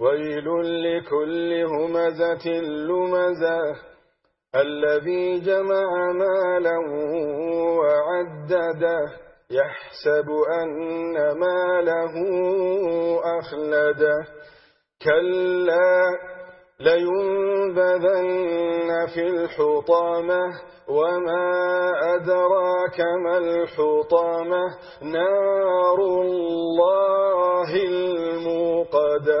ويل لكل همزة لمزة الذي جمع مالا وعدده يحسب أن ماله أخلده كلا لينبذن في الحطامة وما أدراك ما الحطامة نار الله الموقدة